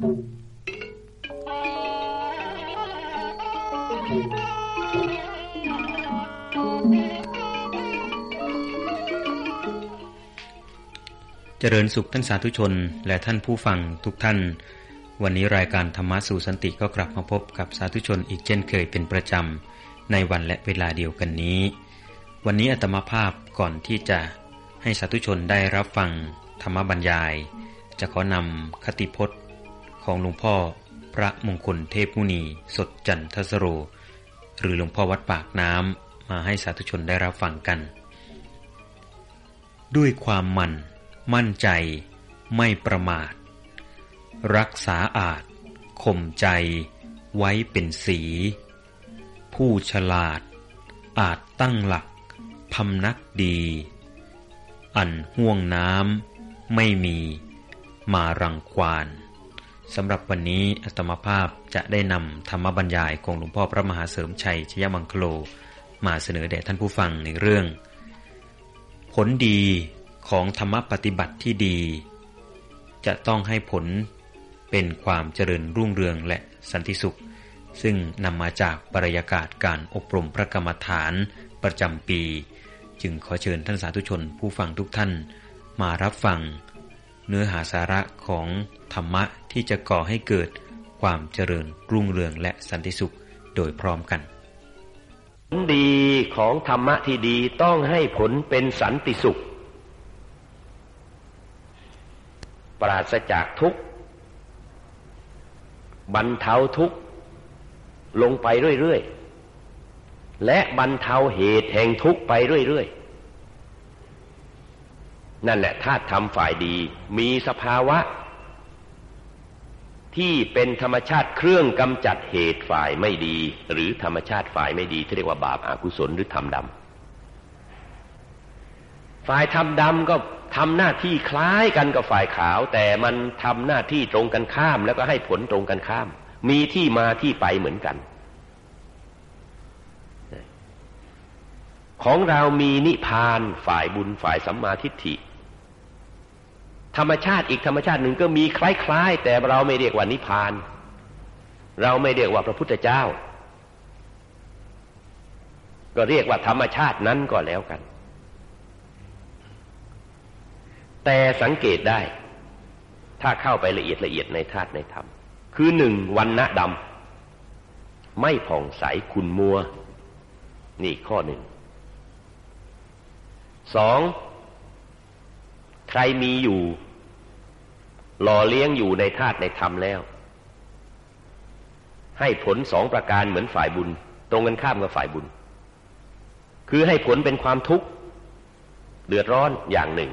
เจริญสุขท่านสาธุชน และท่านผู้ฟังทุกท่าน วันนี้รายการธรรมะสู่สันติก็กลับมาพบกับสาธุชนอีกเช่นเคยเป็นประจำในวันและเวลาเดียวกันนี้ วันนี้อัตมาภาพก่อนที่จะให้สาธุชนได้รับฟังธรรมบรรยาย จะขอนำคติพจน์ ของหลวงพ่อพระมงคลเทพมุนี สดจันทสโร หรือหลวงพ่อวัดปากน้ำมาให้สาธุชนได้รับฟังกัน ด้วยความมั่น มั่นใจไม่ประมาท รักษาอาจข่มใจ ไว้เป็นสี ผู้ฉลาด อาจตั้งหลักพำนักดี อันห่วงน้ำไม่มีมารังควาน สำหรับวันนี้อัตมภาพจะได้นำธรรมบรรยายของหลวงพ่อพระมหาเสริมชัยชยมังคโล มาเสนอแด่ท่านผู้ฟังในเรื่อง ผลดีของธรรมปฏิบัติที่ดี จะต้องให้ผลเป็นความเจริญรุ่งเรืองและสันติสุข ซึ่งนำมาจากบรรยากาศการอบรมพระกรรมฐานประจำปี จึงขอเชิญท่านสาธุชนผู้ฟังทุกท่าน มารับฟัง เนื้อหาสาระของธรรมะ ที่จะก่อให้เกิดความเจริญรุ่งเรืองและสันติสุขโดยพร้อมกัน ผลดีของธรรมะที่ดีต้องให้ผลเป็นสันติสุข ปราศจากทุกข์บรรเทาทุกข์ลงไปเรื่อยๆ และบรรเทาเหตุแห่งทุกข์ไปเรื่อยๆ นั่นแหละธาตุธรรมฝ่ายดีมีสภาวะ ที่เป็นธรรมชาติเครื่องกำจัดเหตุฝ่ายไม่ดี หรือธรรมชาติฝ่ายไม่ดีที่เรียกว่าบาปอากุศลหรือธรรมดำฝ่ายธรรมดำก็ทำหน้าที่คล้ายกันกับฝ่ายขาว แต่มันทำหน้าที่ตรงกันข้าม แล้วก็ให้ผลตรงกันข้าม มีที่มาที่ไปเหมือนกัน ของเรามีนิพานฝ่ายบุญฝ่ายสัมมาทิฏฐิ ธรรมชาติอีกธรรมชาติหนึ่งก็มีคล้ายๆ แต่เราไม่เรียกว่านิพาน เราไม่เรียกว่าพระพุทธเจ้า ก็เรียกว่าธรรมชาตินั้นก็แล้วกัน แต่สังเกตได้ ถ้าเข้าไปละเอียดละเอียดในธาตุในธรรม คือหนึ่งวันณะดำไม่ผ่องใสคุณมัว นี่ข้อหนึ่งสองใครมีอยู่ หล่อเลี้ยงอยู่ในธาตุในธรรมแล้ว ให้ผลสองประการเหมือนฝ่ายบุญ ตรงกันข้ามกับฝ่ายบุญ คือให้ผลเป็นความทุกข์เดือดร้อนอย่างหนึ่ง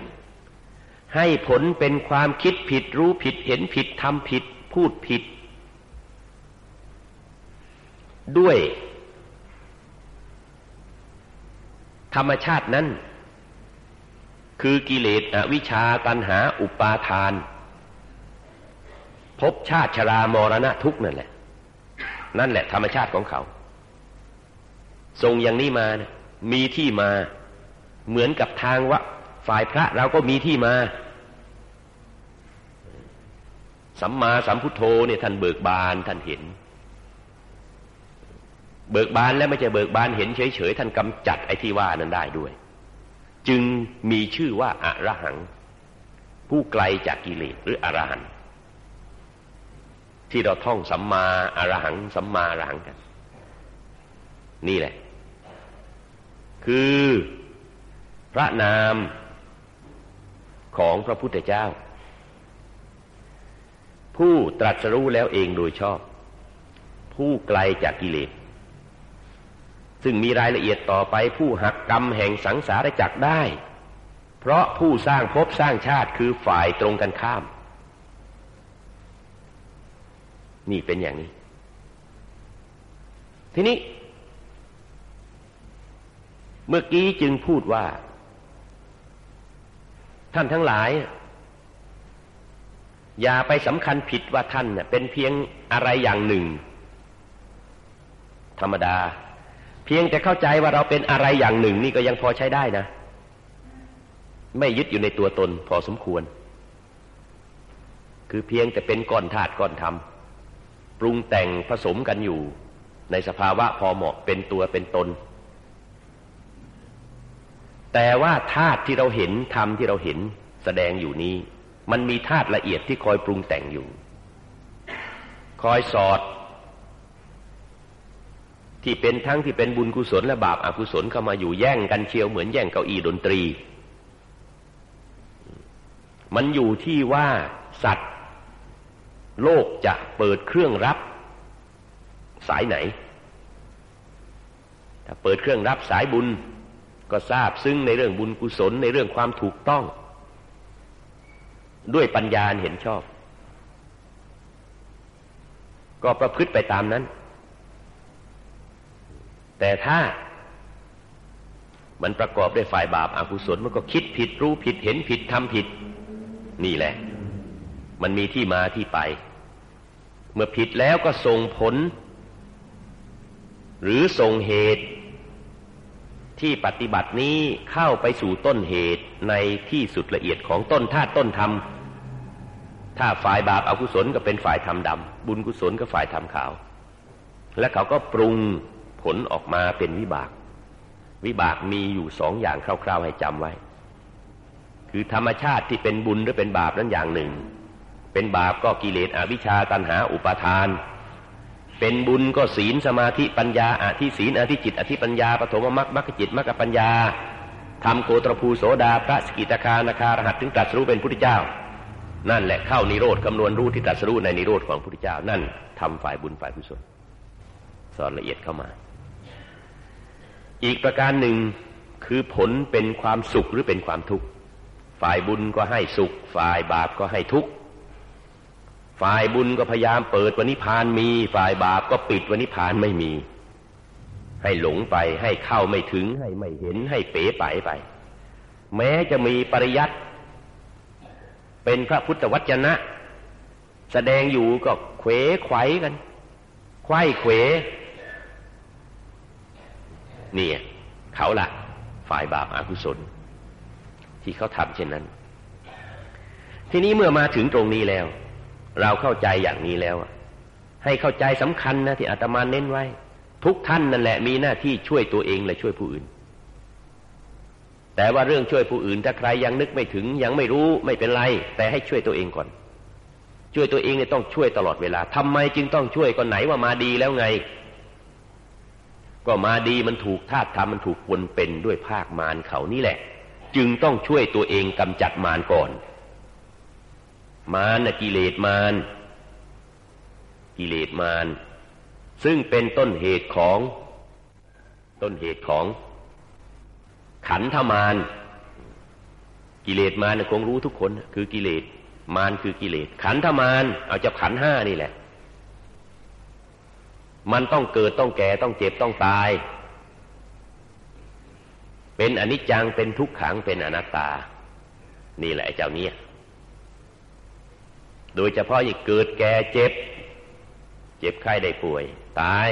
ให้ผลเป็นความคิดผิดรู้ผิดเห็นผิดทำผิด พูดผิด ด้วย ธรรมชาตินั้น คือกิเลสอวิชชาตันหาอุปาทาน พบชาติชรามรณะทุกนั่นแหละ นั่นแหละ ธรรมชาติของเขา ทรงอย่างนี้มานะมีที่มา เหมือนกับทางวะฝ่ายพระเราก็มีที่มา สัมมาสัมพุทโธเนี่ยท่านเบิกบานท่านเห็น เบิกบานแล้วไม่ใช่เบิกบานเห็นเฉยๆท่านกำจัดไอ้ที่ว่านั้นได้ด้วย จึงมีชื่อว่าอารหัง ผู้ไกลจากกิเลสหรืออรหันต์ ที่เราท่องสัมมาอรหังสัมมาอรหังกัน นี่แหละ คือพระนามของพระพุทธเจ้า ผู้ตรัสรู้แล้วเองโดยชอบ ผู้ไกลจากกิเลสซึ่งมีรายละเอียดต่อไปผู้หักกรรมแห่งสังสารจักได้ เพราะผู้สร้างภพสร้างชาติคือฝ่ายตรงกันข้าม นี่เป็นอย่างนี้ ทีนี้ เมื่อกี้จึงพูดว่า ท่านทั้งหลาย อย่าไปสำคัญผิดว่าท่านเน่ยเป็นเพียงอะไรอย่างหนึ่ง ธรรมดา เพียงแต่เข้าใจว่าเราเป็นอะไรอย่างหนึ่ง นี่ก็ยังพอใช้ได้นะ ไม่ยึดอยู่ในตัวตนพอสมควร คืคือเพียงแต่เป็นก้อนธาตุก้อนธรรม ปรุงแต่งผสมกันอยู่ ในสภาวะพอเหมาะเป็นตัวเป็นตน แต่ว่าธาตุที่เราเห็นธรรมที่เราเห็นแสดงอยู่นี้ มันมีธาตุละเอียดที่คอยปรุงแต่งอยู่ คอยสอด ที่เป็นทั้งที่เป็นบุญกุศลและบาปอากุศลเข้ามาอยู่แย่งกันเชียวเหมือนแย่งเก้าอี้ดนตรี มันอยู่ที่ว่าสัตว์ โลกจะเปิดเครื่องรับ สายไหน ถ้าเปิดเครื่องรับสายบุญ ก็ทราบซึ่งในเรื่องบุญกุศลในเรื่องความถูกต้อง ด้วยปัญญาเห็นชอบ ก็ประพฤติไปตามนั้น แต่ถ้ามันประกอบด้วยฝ่ายบาปอากุศลมันก็คิดผิดรู้ผิดเห็นผิดทำผิด นี่แหละ มันมีที่มาที่ไป เมื่อผิดแล้วก็ส่งผล หรือส่งเหตุ ที่ปฏิบัตินี้เข้าไปสู่ต้นเหตุในที่สุดละเอียดของต้นธาตุต้นธรรม ถ้าฝ่ายบาปอากุศลก็เป็นฝ่ายธรรมดำบุญกุศลก็ฝ่ายธรรมขาว และเขาก็ปรุงผลออกมาเป็นวิบาก วิบากมีอยู่สองอย่างคร่าวๆให้จำไว้ คือธรรมชาติที่เป็นบุญหรือเป็นบาปนั้นอย่างหนึ่ง เป็นบาปก็กิเลสอวิชชาตัณหาอุปาทาน เป็นบุญก็ศีลสมาธิปัญญาอธิศีลอธิจิต อธิปัญญาปฐมมรรคมรรคจิตมรรคปัญญาทำโกตรภูโสดาพระสกิตาคานาคารหัสถึงตรัสรู้เป็นพุทธเจ้า นั่นแหละเข้านิโรธคำนวณรู้ที่ตรัสรู้ในนิโรธของพระพุทธเจ้า นั่นทำฝ่ายบุญฝ่ายกุศลสอนละเอียดเข้ามา อีกประการหนึ่งคือผลเป็นความสุขหรือเป็นความทุกข์ฝ่ายบุญก็ให้สุข ฝ่ายบาปก็ให้ทุกข์ ฝ่ายบุญก็พยายามเปิดวันนิพานมี ฝ่ายบาปก็ปิดวันนิพานไม่มี ให้หลงไปให้เข้าไม่ถึงให้ไม่เห็นให้เป๋ไปไป แม้จะมีปริยัติเป็นพระพุทธวจนะ แสดงอยู่ก็เขวไขวกันไขว้เขวนี่เขาละฝ่ายบาปอากุศล ที่เขาทำเช่นนั้น ทีนี้เมื่อมาถึงตรงนี้แล้ว เราเข้าใจอย่างนี้แล้ว ให้เข้าใจสำคัญนะที่อาตมาเน้นไว้ ทุกท่านนั่นแหละมีหน้าที่ช่วยตัวเองและช่วยผู้อื่น แต่ว่าเรื่องช่วยผู้อื่น ถ้าใครยังนึกไม่ถึงยังไม่รู้ไม่เป็นไร แต่ให้ช่วยตัวเองก่อน ช่วยตัวเองเนี่ยต้องช่วยตลอดเวลาทำไมจึงต้องช่วยก็ไหนว่ามาดีแล้วไง ก็มาดีมันถูกธาตุทำมันถูกปนเป็นด้วยภาคมารเขานี่แหละ จึงต้องช่วยตัวเองกำจัดมารก่อน มารนะกิเลสมารกิเลสมารซึ่งเป็นต้นเหตุของ ต้นเหตุของ ขันธมารกิเลสมารนะคงรู้ทุกคน คือกิเลสมารคือกิเลส ขันธมารเอาจะขันห้านี่แหละ มันต้องเกิดต้องแก่ต้องเจ็บต้องตาย เป็นอนิจจังเป็นทุกขังเป็นอนัตตา นี่แหละเจ้านี้ โดยเฉพาะยิ่งเกิดแก่เจ็บ เจ็บไข้ได้ป่วย ตาย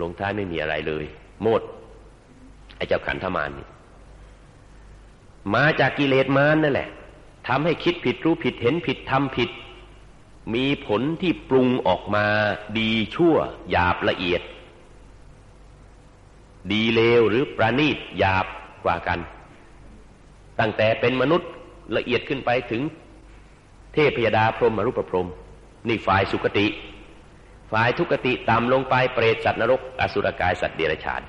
ลงท้ายไม่มีอะไรเลย หมดไอ้เจ้าขันธมารนี่มาจากกิเลสมารนั่นแหละทำให้คิดผิดรู้ผิดเห็นผิดทำผิด มีผลที่ปรุงออกมาดีชั่วหยาบละเอียด ดีเลวหรือประณีตหยาบกว่ากัน ตั้งแต่เป็นมนุษย์ละเอียดขึ้นไปถึง เทพยดาพรหมรูปพรหมนี่ฝ่ายสุคติ ฝ่ายทุกติต่ำลงไปเปรตสัตว์นรก อสุรกายสัตว์เดรัจฉาน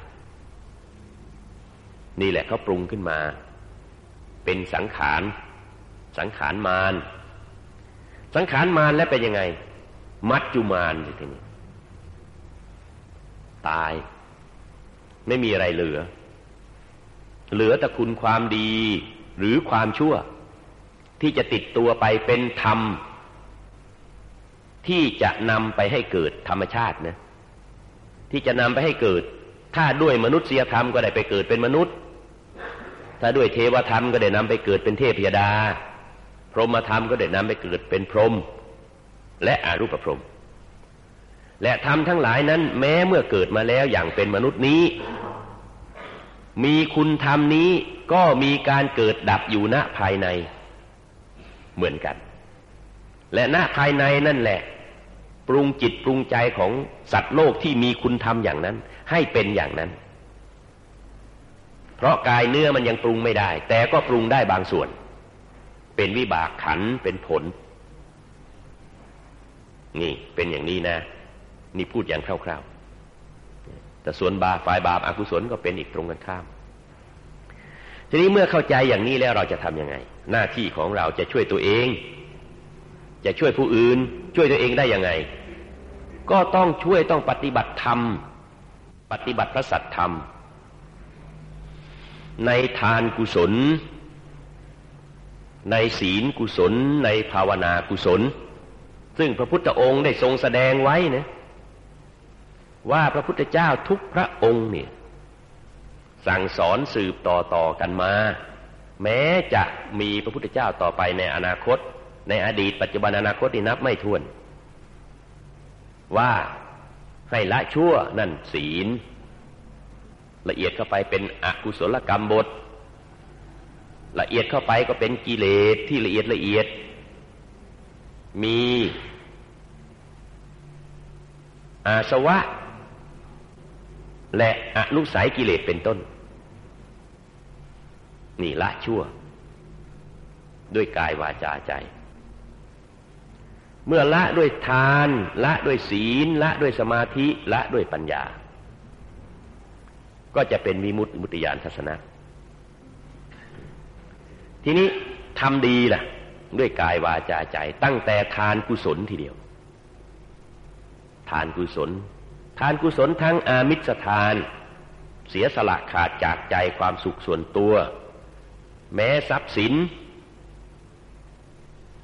นี่แหละเขาปรุงขึ้นมา เป็นสังขาร สังขารมารสังขารมารแล้วเป็นยังไง มัจจุมารทีนี้ตาย ไม่มีอะไรเหลือ เหลือแต่คุณความดีหรือความชั่ว ที่จะติดตัวไปเป็นธรรม ที่จะนำไปให้เกิดธรรมชาตินะ ที่จะนำไปให้เกิด ถ้าด้วยมนุษยธรรมก็ได้ไปเกิดเป็นมนุษย์ ถ้าด้วยเทวธรรมก็ได้นำไปเกิดเป็นเทพยดา พรหมธรรมก็ได้นำไปเกิดเป็นพรหมและอรูปพรหมและธรรมทั้งหลายนั้น แม้เมื่อเกิดมาแล้วอย่างเป็นมนุษย์นี้ มีคุณธรรมนี้ก็มีการเกิดดับอยู่ณภายใน เหมือนกัน และหน้าภายในนั่นแหละ ปรุงจิตปรุงใจของสัตว์โลกที่มีคุณธรรมอย่างนั้น ให้เป็นอย่างนั้น เพราะกายเนื้อมันยังปรุงไม่ได้ แต่ก็ปรุงได้บางส่วน เป็นวิบากขันเป็นผล นี่เป็นอย่างนี้นะ นี่พูดอย่างคร่าวๆแต่ส่วนบาฝ่ายบาปอากุศลก็เป็นอีกตรงกันข้าม ทีนี้เมื่อเข้าใจอย่างนี้แล้วเราจะทำยังไง หน้าที่ของเราจะช่วยตัวเอง จะช่วยผู้อื่น ช่วยตัวเองได้ยังไง ก็ต้องช่วยต้องปฏิบัติธรรม ปฏิบัติพระสัตธรรม ในทานกุศล ในศีลกุศล ในภาวนากุศล ซึ่งพระพุทธองค์ได้ทรงแสดงไว้นะว่าพระพุทธเจ้าทุกพระองค์เนี่ย สั่งสอนสืบต่อต่อกันมา แม้จะมีพระพุทธเจ้าต่อไปในอนาคต ในอดีตปัจจุบันอนาคตนี่นับไม่ถ้วน ว่าให้ละชั่วนั่นศีล ละเอียดเข้าไปเป็นอกุศลกรรมบท ละเอียดเข้าไปก็เป็นกิเลสที่ละเอียดละเอียด มีอาสวะ และอนุสัยกิเลสเป็นต้น นี่ละชั่ว ด้วยกายวาจาใจ เมื่อละด้วยทาน ละด้วยศีล ละด้วยสมาธิ ละด้วยปัญญา ก็จะเป็นวิมุตติมุตติยานทัศนะ ทีนี้ทำดีล่ะ ด้วยกายวาจาใจ ตั้งแต่ทานกุศลทีเดียว ทานกุศล ทานกุศลทั้งอามิสทาน เสียสละขาดจากใจความสุขส่วนตัว แม้ทรัพย์สิน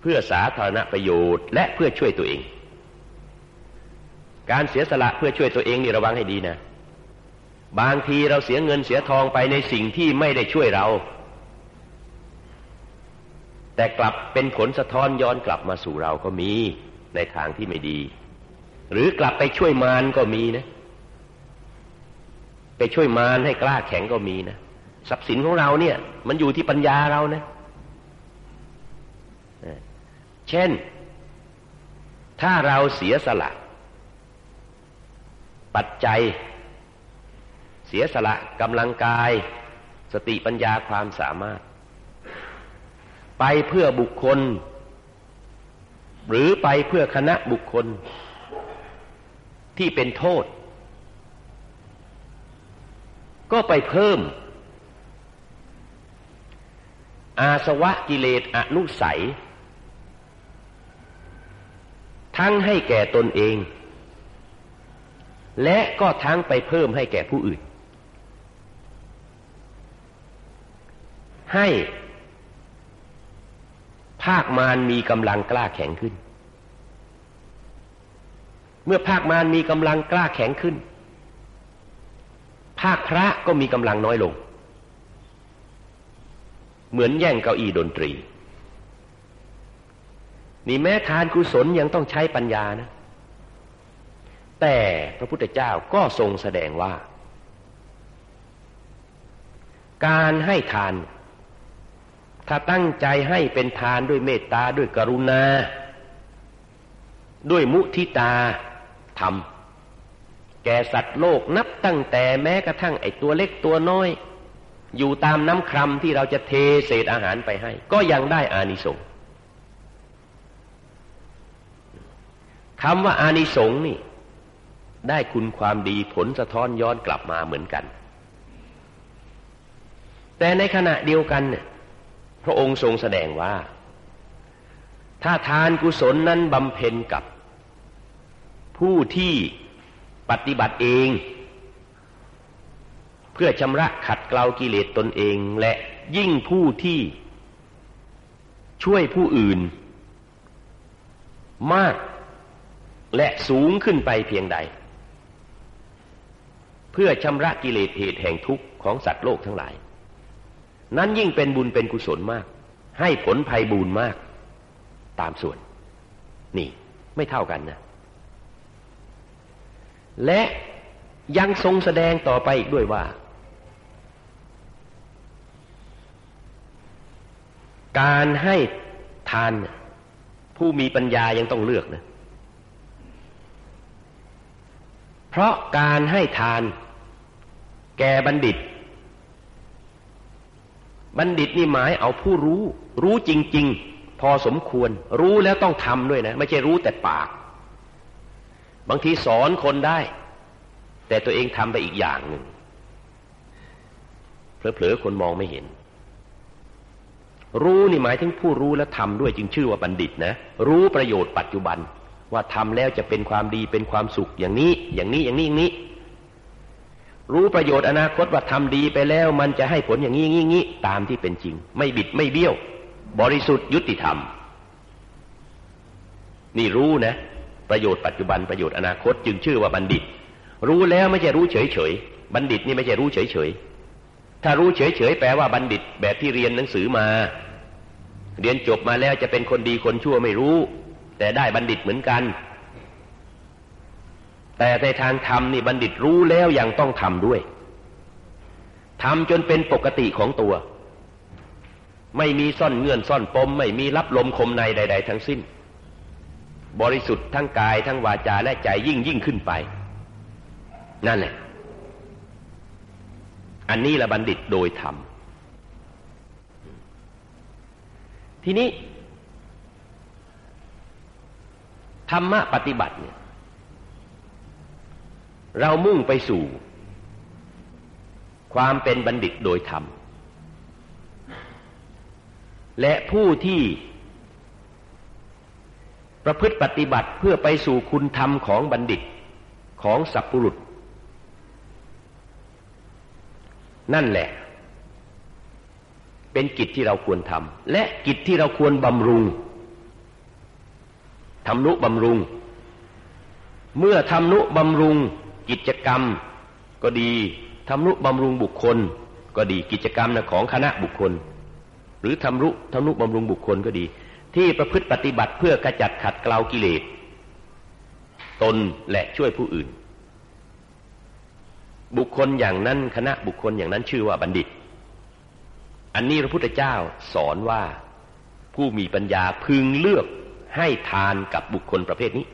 เพื่อสาธารณประโยชน์ และเพื่อช่วยตัวเอง การเสียสละเพื่อช่วยตัวเองนี่ระวังให้ดีนะ บางทีเราเสียเงินเสียทองไปในสิ่งที่ไม่ได้ช่วยเรา แต่กลับเป็นผลสะท้อนย้อนกลับมาสู่เราก็มีในทางที่ไม่ดี หรือกลับไปช่วยมารก็มีนะ ไปช่วยมารให้กล้าแข็งก็มีนะ ทรัพย์สินของเราเนี่ย มันอยู่ที่ปัญญาเรานะ เช่น ถ้าเราเสียสละ ปัจจัย เสียสละกำลังกาย สติปัญญาความสามารถ ไปเพื่อบุคคล หรือไปเพื่อคณะบุคคล ที่เป็นโทษ ก็ไปเพิ่ม อาสวะกิเลสอนุสัย ทั้งให้แก่ตนเอง และก็ทั้งไปเพิ่มให้แก่ผู้อื่น ให้ภาคมารมีกำลังกล้าแข็งขึ้น เมื่อภาคมารมีกำลังกล้าแข็งขึ้น ภาคพระก็มีกำลังน้อยลง เหมือนแย่งเก้าอี้ดนตรี นี่แม้ทานกุศลยังต้องใช้ปัญญานะ แต่พระพุทธเจ้าก็ทรงแสดงว่า การให้ทาน ถ้าตั้งใจให้เป็นทานด้วยเมตตาด้วยกรุณา ด้วยมุทิตาธรรมแก่สัตว์โลกนับตั้งแต่แม้กระทั่งไอตัวเล็กตัวน้อย อยู่ตามน้ำครำที่เราจะเทเศษอาหารไปให้ ก็ยังได้อานิสงส์คำว่าอานิสงส์นี่ ได้คุณความดีผลสะท้อนย้อนกลับมาเหมือนกัน แต่ในขณะเดียวกันเนี่ยพระองค์ทรงแสดงว่า ถ้าทานกุศลนั้นบำเพ็ญกับ ผู้ที่ปฏิบัติเอง พื่อชำระขัดเกลากิเลสตนเอง และยิ่งผู้ที่ช่วยผู้อื่น มากและสูงขึ้นไปเพียงใด เพื่อชำระกิเลสเหตุแห่งทุกข์ของสัตว์โลกทั้งหลาย นั้นยิ่งเป็นบุญเป็นกุศลมาก ให้ผลภัยบุญมาก ตามส่วน นี่ไม่เท่ากันนะ และยังทรงแสดงต่อไปอีกด้วยว่า การให้ทานผู้มีปัญญายังต้องเลือกนะเพราะการให้ทาน แก่บัณฑิต บัณฑิตนี่หมายเอาผู้รู้ รู้จริง ๆ พอสมควร รู้แล้วต้องทำด้วยนะ ไม่ใช่รู้แต่ปาก บางทีสอนคนได้ แต่ตัวเองทำไปอีกอย่างหนึ่งเผลอๆคนมองไม่เห็น รู้นี่หมายถึงผู้รู้และทำด้วยจึงชื่อว่าบัณฑิตนะ รู้ประโยชน์ปัจจุบัน ว่าทำแล้วจะเป็นความดีเป็นความสุขอย่างนี้อย่างนี้อย่างนี้อย่างนี้ รู้ประโยชน์อนาคตว่าทำดีไปแล้ว มันจะให้ผลอย่างนี้งี้งี้ตามที่เป็นจริง ไม่บิดไม่เบี้ยว บริสุทธิ์ยุติธรรม นี่รู้นะ ประโยชน์ปัจจุบันประโยชน์อนาคตจึงชื่อว่าบัณฑิต รู้แล้วไม่ใช่รู้เฉยเฉยบัณฑิตนี่ไม่ใช่รู้เฉยเฉย ถ้ารู้เฉยๆแปลว่าบัณฑิตแบบที่เรียนหนังสือมา เรียนจบมาแล้วจะเป็นคนดีคนชั่วไม่รู้ แต่ได้บัณฑิตเหมือนกัน แต่ในทางธรรมนี่บัณฑิตรู้แล้วยังต้องทำด้วยทำจนเป็นปกติของตัว ไม่มีซ่อนเงื่อนซ่อนปม ไม่มีรับลมคมในใด ๆ ทั้งสิ้น บริสุทธิ์ทั้งกายทั้งวาจาและใจยิ่งยิ่งขึ้นไป นั่นแหละ อันนี้ละบัณฑิตโดยธรรม ทีนี้ ธรรมะปฏิบัติเนี่ย เรามุ่งไปสู่ ความเป็นบัณฑิตโดยธรรม และผู้ที่ประพฤติปฏิบัติเพื่อไปสู่คุณธรรมของบัณฑิตของสัพพุรุษ นั่นแหละ เป็นกิจที่เราควรทำและกิจที่เราควรบำรุงทำนุบำรุง เมื่อทำนุบำรุง กิจกรรม ก็ดีทำนุบำรุงบุคคล ก็ดีกิจกรรมนะของคณะบุคคล หรือทำรุทำนุบำรุงบุคคลก็ดี ที่ประพฤติปฏิบัติเพื่อกระจัดขัดเกลากิเลสตนและช่วยผู้อื่น บุคคลอย่างนั้นคณะบุคคลอย่างนั้นชื่อว่าบัณฑิต อันนี้พระพุทธเจ้าสอนว่าผู้มีปัญญาพึงเลือกให้ทานกับบุคคลประเภทนี้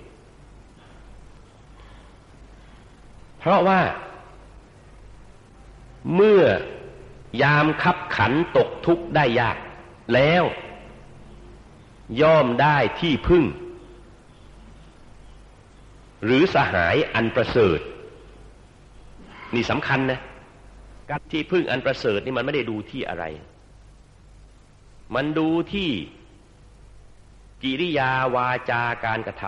เพราะว่า เมื่อยามคับขันตกทุกข์ได้ยาก แล้ว ย่อมได้ที่พึ่ง หรือสหายอันประเสริฐ นี่สำคัญนะการที่พึ่งอันประเสริฐนี่มันไม่ได้ดูที่อะไร มันดูที่กิริยาวาจาการกระท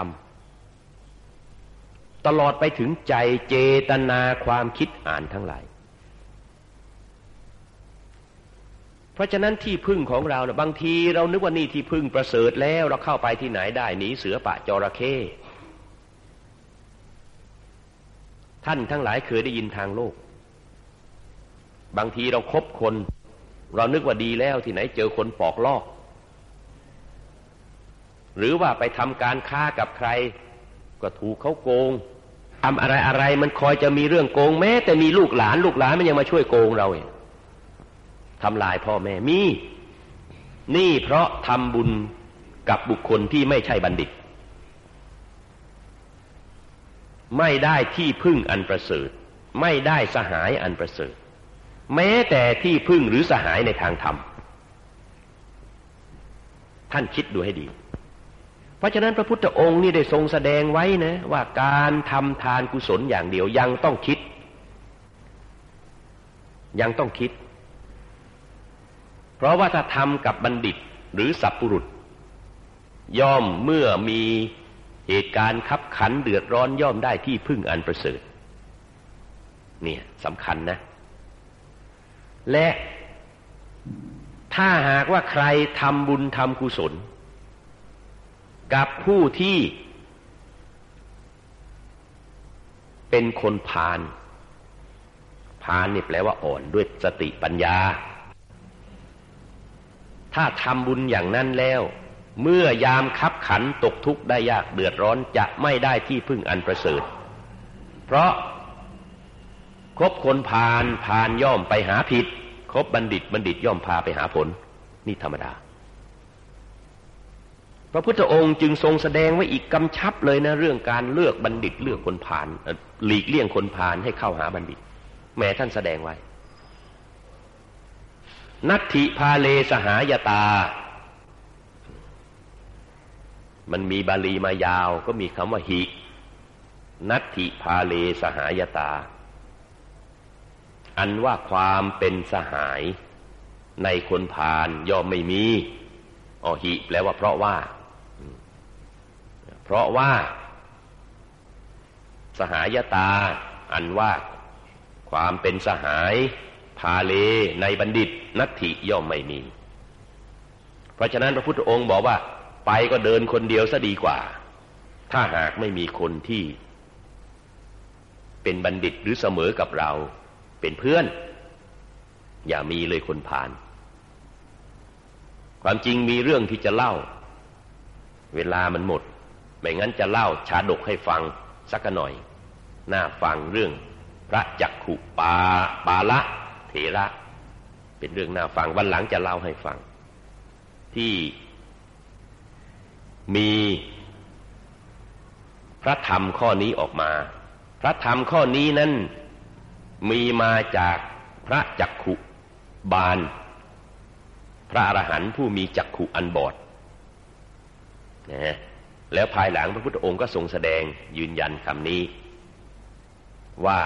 ำตลอดไปถึงใจเจตนาความคิดอ่านทั้งหลาย เพราะฉะนั้นที่พึ่งของเรานะบางทีเรานึกว่านี่ที่พึ่งประเสริฐแล้วเราเข้าไปที่ไหนได้หนีเสือป่าจระเข้ ท่านทั้งหลายเคยได้ยินทางโลก บางทีเราครบคน เรานึกว่าดีแล้วที่ไหนเจอคนปอกลอก หรือว่าไปทำการค้ากับใคร ก็ถูกเขาโกงทำอะไรอะไรมันคอยจะมีเรื่องโกงแม้ แต่มีลูกหลานลูกหลานมันยังมาช่วยโกงเราเองทำลายพ่อแม่มีนี่เพราะทำบุญกับบุคคลที่ไม่ใช่บัณฑิต ไม่ได้ที่พึ่งอันประเสริฐ ไม่ได้สหายอันประเสริฐ แม้แต่ที่พึ่งหรือสหายในทางธรรม ท่านคิดดูให้ดี เพราะฉะนั้นพระพุทธองค์นี่ได้ทรงแสดงไว้นะ ว่าการทำทานกุศลอย่างเดียวยังต้องคิด ยังต้องคิด เพราะว่าถ้าทำกับบัณฑิตหรือสัพปุรุษ ย่อมเมื่อมี เหตุการณ์ขับขันเดือดร้อนย่อมได้ที่พึ่งอันประเสริฐเนี่ยสำคัญนะ และถ้าหากว่าใครทำบุญทำกุศล กับผู้ที่เป็นคนพาลพาลนี่แปลว่าอ่อนด้วยสติปัญญา ถ้าทำบุญอย่างนั้นแล้ว เมื่อยามคับขันตกทุกข์ได้ยากเดือดร้อนจะไม่ได้ที่พึ่งอันประเสริฐ เพราะคบคนพาลพาลย่อมไปหาผิด คบบัณฑิตบัณฑิตย่อมพาไปหาผล นี่ธรรมดา พระพุทธองค์จึงทรงแสดงไว้อีกกำชับเลยนะ เรื่องการเลือกบัณฑิตเลือกคนผ่านหลีกเลี่ยงคนผ่านให้เข้าหาบัณฑิต แม้ท่านแสดงไว้ นัตถิพาเลสหายตา มันมีบาลีมายาวก็มีคำว่าหิ นัตถิพาเลสหายตา อันว่าความเป็นสหายในคนผ่านย่อมไม่มีอหิแปลว่าเพราะว่า เพราะว่า สหายตา อันว่า ความเป็นสหาย พาเลในบัณฑิต นัตถิย่อมไม่มี เพราะฉะนั้นพระพุทธองค์บอกว่า ไปก็เดินคนเดียวซะดีกว่า ถ้าหากไม่มีคนที่ เป็นบัณฑิตหรือเสมอกับเรา เป็นเพื่อน อย่ามีเลยคนผ่าน ความจริงมีเรื่องที่จะเล่า เวลามันหมด ไม่งั้นจะเล่าชาดกให้ฟังสักหน่อย น่าฟังเรื่องพระจักขุปาปาละเถระ เป็นเรื่องน่าฟังวันหลังจะเล่าให้ฟัง ที่ มีพระธรรมข้อนี้ออกมา พระธรรมข้อนี้นั้นมีมาจากพระจักขุบาล พระอรหันต์ผู้มีจักขุอันบอดนะแล้วภายหลังพระพุทธองค์ก็ทรงแสดงยืนยันคำนี้ ว่า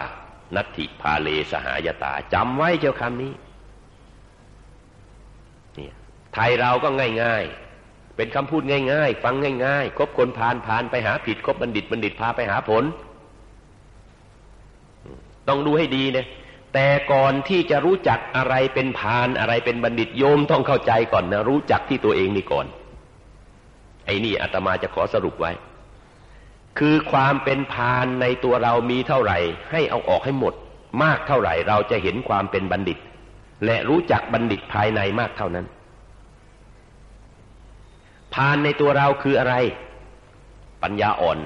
นัตถิพาเลสหายตาจำไว้เจ้าคำนี้เนี่ยไทยเราก็ง่าย ๆ เป็นคำพูดง่าย ๆ ฟังง่ายๆ คบคนผานผานไปหาผิด คบบัณฑิตบัณฑิตพาไปหาผล ต้องดูให้ดีเนี่ยแต่ก่อนที่จะรู้จักอะไรเป็นพานอะไรเป็นบัณฑิตโยมต้องเข้าใจก่อนนะ รู้จักที่ตัวเองนี่ก่อน ไอ้นี่อาตมาจะขอสรุปไว้ คือความเป็นพานในตัวเรามีเท่าไหร่ ให้เอาออกให้หมด มากเท่าไหร่ เราจะเห็นความเป็นบัณฑิต และรู้จักบัณฑิตภายในมากเท่านั้น พานในตัวเราคืออะไร ปัญญาอ่อน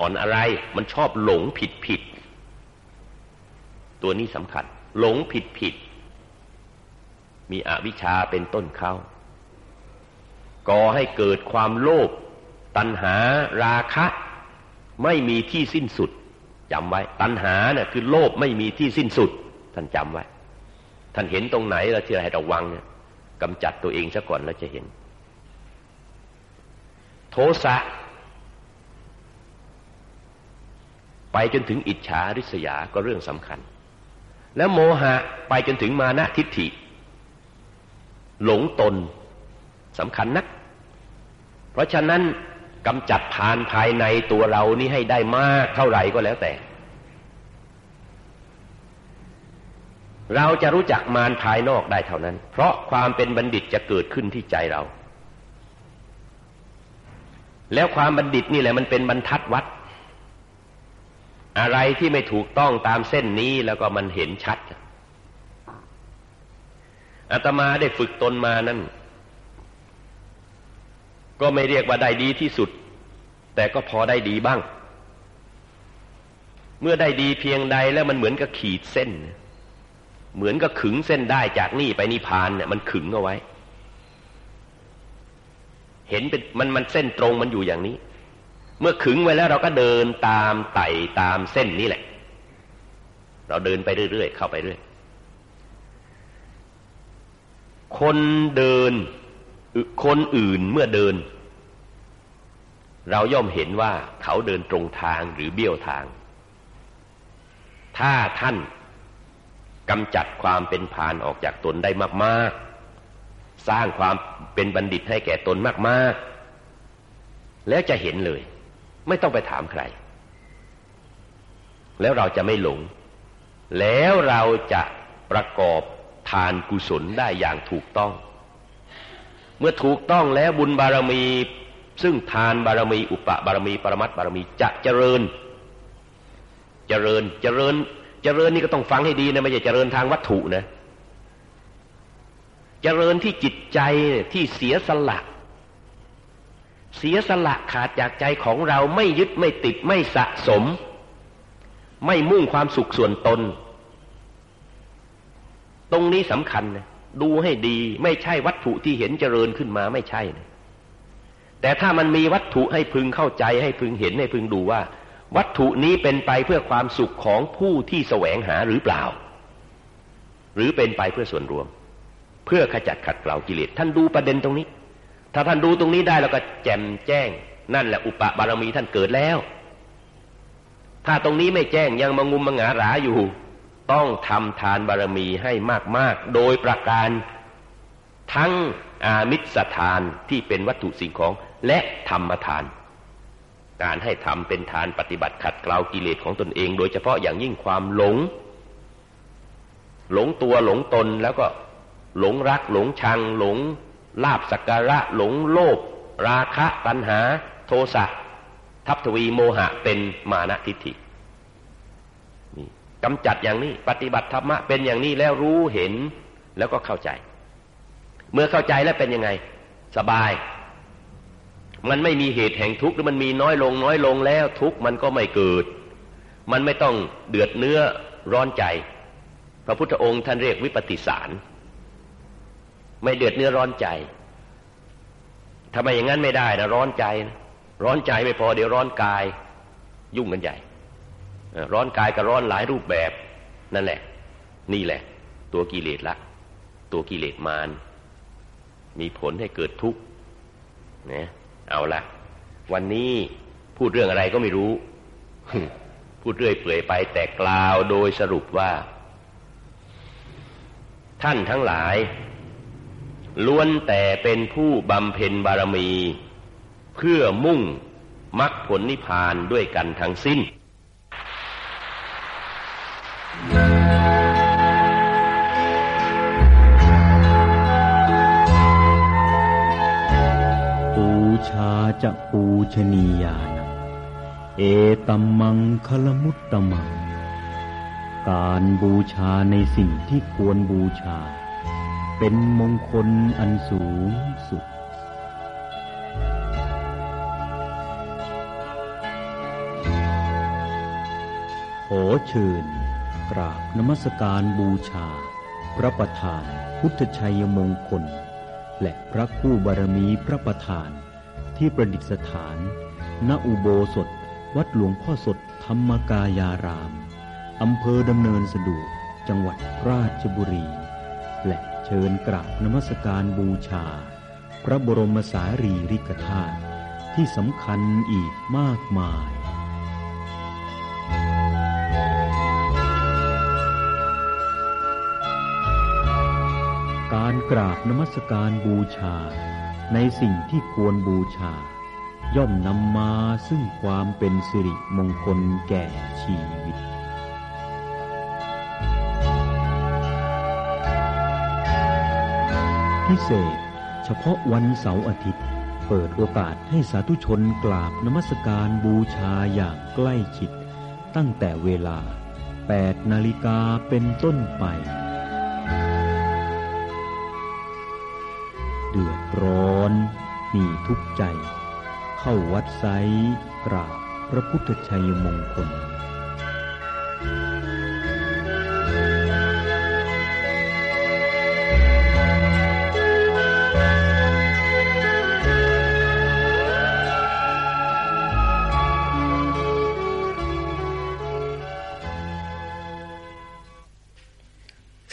อ่อนอะไร มันชอบหลงผิดผิด ตัวนี้สำคัญ หลงผิดผิด มีอวิชชาเป็นต้นเข้าก่อให้เกิดความโลภตัณหาราคะ ไม่มีที่สิ้นสุดจำไว้ ตัณหาเนี่ยคือโลภไม่มีที่สิ้นสุด ท่านจำไว้ ท่านเห็นตรงไหนเราเชื่อให้ระวังเนี่ยกำจัดตัวเองซะก่อนแล้วจะเห็น โทสะ ไปจนถึงอิจฉาริษยาก็เรื่องสำคัญ แล้วโมหะไปจนถึงมานะทิฏฐิ หลงตนสำคัญนัก เพราะฉะนั้นกำจัดผ่านภายในตัวเรานี่ให้ได้มากเท่าไหร่ก็แล้วแต่ เราจะรู้จักมารภายนอกได้เท่านั้น เพราะความเป็นบัณฑิตจะเกิดขึ้นที่ใจเรา แล้วความบัณฑิตนี่แหละมันเป็นบรรทัดวัด อะไรที่ไม่ถูกต้องตามเส้นนี้แล้วก็มันเห็นชัดอาตมาได้ฝึกตนมานั่น ก็ไม่เรียกว่าได้ดีที่สุด แต่ก็พอได้ดีบ้าง เมื่อได้ดีเพียงใดแล้วมันเหมือนกับขีดเส้น เหมือนกับขึงเส้นได้จากนี่ไปนิพพานเนี่ยมันขึงเอาไว้ เห็นเป็นมันมันเส้นตรงมันอยู่อย่างนี้ เมื่อขึงไว้แล้วเราก็เดินตามไต่ตามเส้นนี้แหละ เราเดินไปเรื่อยๆเข้าไปเรื่อย คนเดินคนอื่นเมื่อเดิน เราย่อมเห็นว่าเขาเดินตรงทางหรือเบี้ยวทาง ถ้าท่านกำจัดความเป็นพานออกจากตนได้มาก ๆ สร้างความเป็นบัณฑิตให้แก่ตนมาก ๆ แล้วจะเห็นเลย ไม่ต้องไปถามใคร แล้วเราจะไม่หลง แล้วเราจะประกอบทานกุศลได้อย่างถูกต้อง เมื่อถูกต้องแล้วบุญบารมี ซึ่งทานบารมี อุปบารมี ปรมัตบารมีจะเจริญ เจริญเจริญ เจริญนี่ก็ต้องฟังให้ดีนะไม่ใช่เจริญทางวัตถุนะเจริญที่จิตใจที่เสียสละ เสียสละขาดจากใจของเราไม่ยึดไม่ติดไม่สะสม ไม่มุ่งความสุขส่วนตน ตรงนี้สำคัญนะดูให้ดีไม่ใช่วัตถุที่เห็นเจริญขึ้นมาไม่ใช่นะแต่ถ้ามันมีวัตถุให้พึงเข้าใจให้พึงเห็นให้พึงดูว่า วัตถุนี้เป็นไปเพื่อความสุขของผู้ที่แสวงหาหรือเปล่า หรือเป็นไปเพื่อส่วนรวม เพื่อขจัดขัดเกลากิเลสท่านดูประเด็นตรงนี้ ถ้าท่านดูตรงนี้ได้แล้วก็แจ่มแจ้ง นั่นแหละอุปบารมีท่านเกิดแล้ว ถ้าตรงนี้ไม่แจ้งยังมางุมมังหาราอยู่ ต้องทำทานบารมีให้มากๆ โดยประการทั้งอามิสทานที่เป็นวัตถุสิ่งของและธรรมทาน การให้ทำเป็นทานปฏิบัติขัดเกลากิเลสของตนเอง โดยเฉพาะอย่างยิ่งความหลง หลงตัวหลงตนแล้วก็ หลงรักหลงชัง หลงลาบสักการะ หลงโลภราคะตัณหา โทสะทัพทวีโมหะเป็นมานะทิฏฐินี่กำจัดอย่างนี้ ปฏิบัติธรรมะเป็นอย่างนี้แล้วรู้เห็นแล้วก็เข้าใจ เมื่อเข้าใจแล้วเป็นยังไง สบาย มันไม่มีเหตุแห่งทุกข์หรือมันมีน้อยลงน้อยลงแล้วทุกข์มันก็ไม่เกิด มันไม่ต้องเดือดเนื้อร้อนใจ พระพุทธองค์ท่านเรียกวิปฏิสาร ไม่เดือดเนื้อร้อนใจทำไมอย่างนั้นไม่ได้นะร้อนใจนะร้อนใจไม่พอเดี๋ยวร้อนกาย ยุ่งกันใหญ่ร้อนกายกับร้อนหลายรูปแบบนั่นแหละ นี่แหละ ตัวกิเลสละตัวกิเลสมารมีผลให้เกิดทุกข์นะเอาละวันนี้พูดเรื่องอะไรก็ไม่รู้ พูดเรื่อยเปื่อยไปแต่กล่าวโดยสรุปว่า ท่านทั้งหลาย ล้วนแต่เป็นผู้บำเพ็ญบารมี เพื่อมุ่งมรรคผลนิพพานด้วยกันทั้งสิ้น ปูชาจะปูชนียานังเอตัมมังคลมุตตมัง การบูชาในสิ่งที่ควรบูชา เป็นมงคลอันสูงสุด ขอเชิญ กราบนมัสการบูชา พระประธานพุทธชัยมงคล และพระคู่บารมีพระประธานที่ประดิษฐาน ณอุโบสถ วัดหลวงพ่อสดธรรมกายาราม อำเภอดำเนินสะดวกจังหวัดราชบุรี และ เชิญกราบนมัสการบูชา พระบรมสารีริกธาตุที่สำคัญอีกมากมายการกราบนมัสการบูชา ในสิ่งที่ควรบูชา ย่อมนำมาซึ่งความเป็นสิริมงคลแก่ชีวิต พิเศษ เฉพาะวันเสาร์อาทิตย์ เปิดโอกาสให้สาธุชนกราบนมัสการบูชาอย่างใกล้ชิด ตั้งแต่เวลา 8 นาฬิกาเป็นต้นไป เดือดร้อน มีทุกใจ เข้าวัดไซกราบพระพุทธชัยมงคล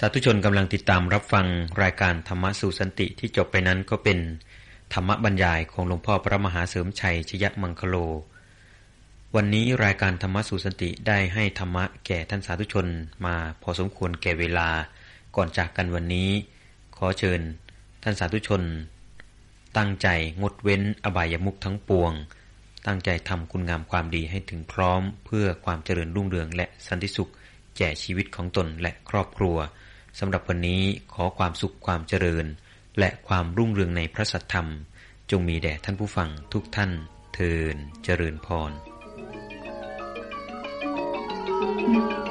าธุชนกำลังติดตามรับฟังรายการธรรมะสู่สันติที่จบไปนั้นก็เป็นธรรมบรรยายของหลวงพ่อพระมหาเสริมชัยชยมังคโล วันนี้รายการธรรมะสู่สันติได้ให้ธรรมะแก่ท่านสาธุชนมาพอสมควรแก่เวลาก่อนจากกันวันนี้ ขอเชิญท่านสาธุชน ตั้งใจงดเว้นอบายมุขทั้งปวง ตั้งใจทำคุณงามความดีให้ถึงพร้อม เพื่อความเจริญรุ่งเรืองและสันติสุข แก่ชีวิตของตนและครอบครัว สำหรับวันนี้ขอความสุขความเจริญ และความรุ่งเรืองในพระสัทธรรม จงมีแด่ท่านผู้ฟังทุกท่านเทินเจริญพร Thank you.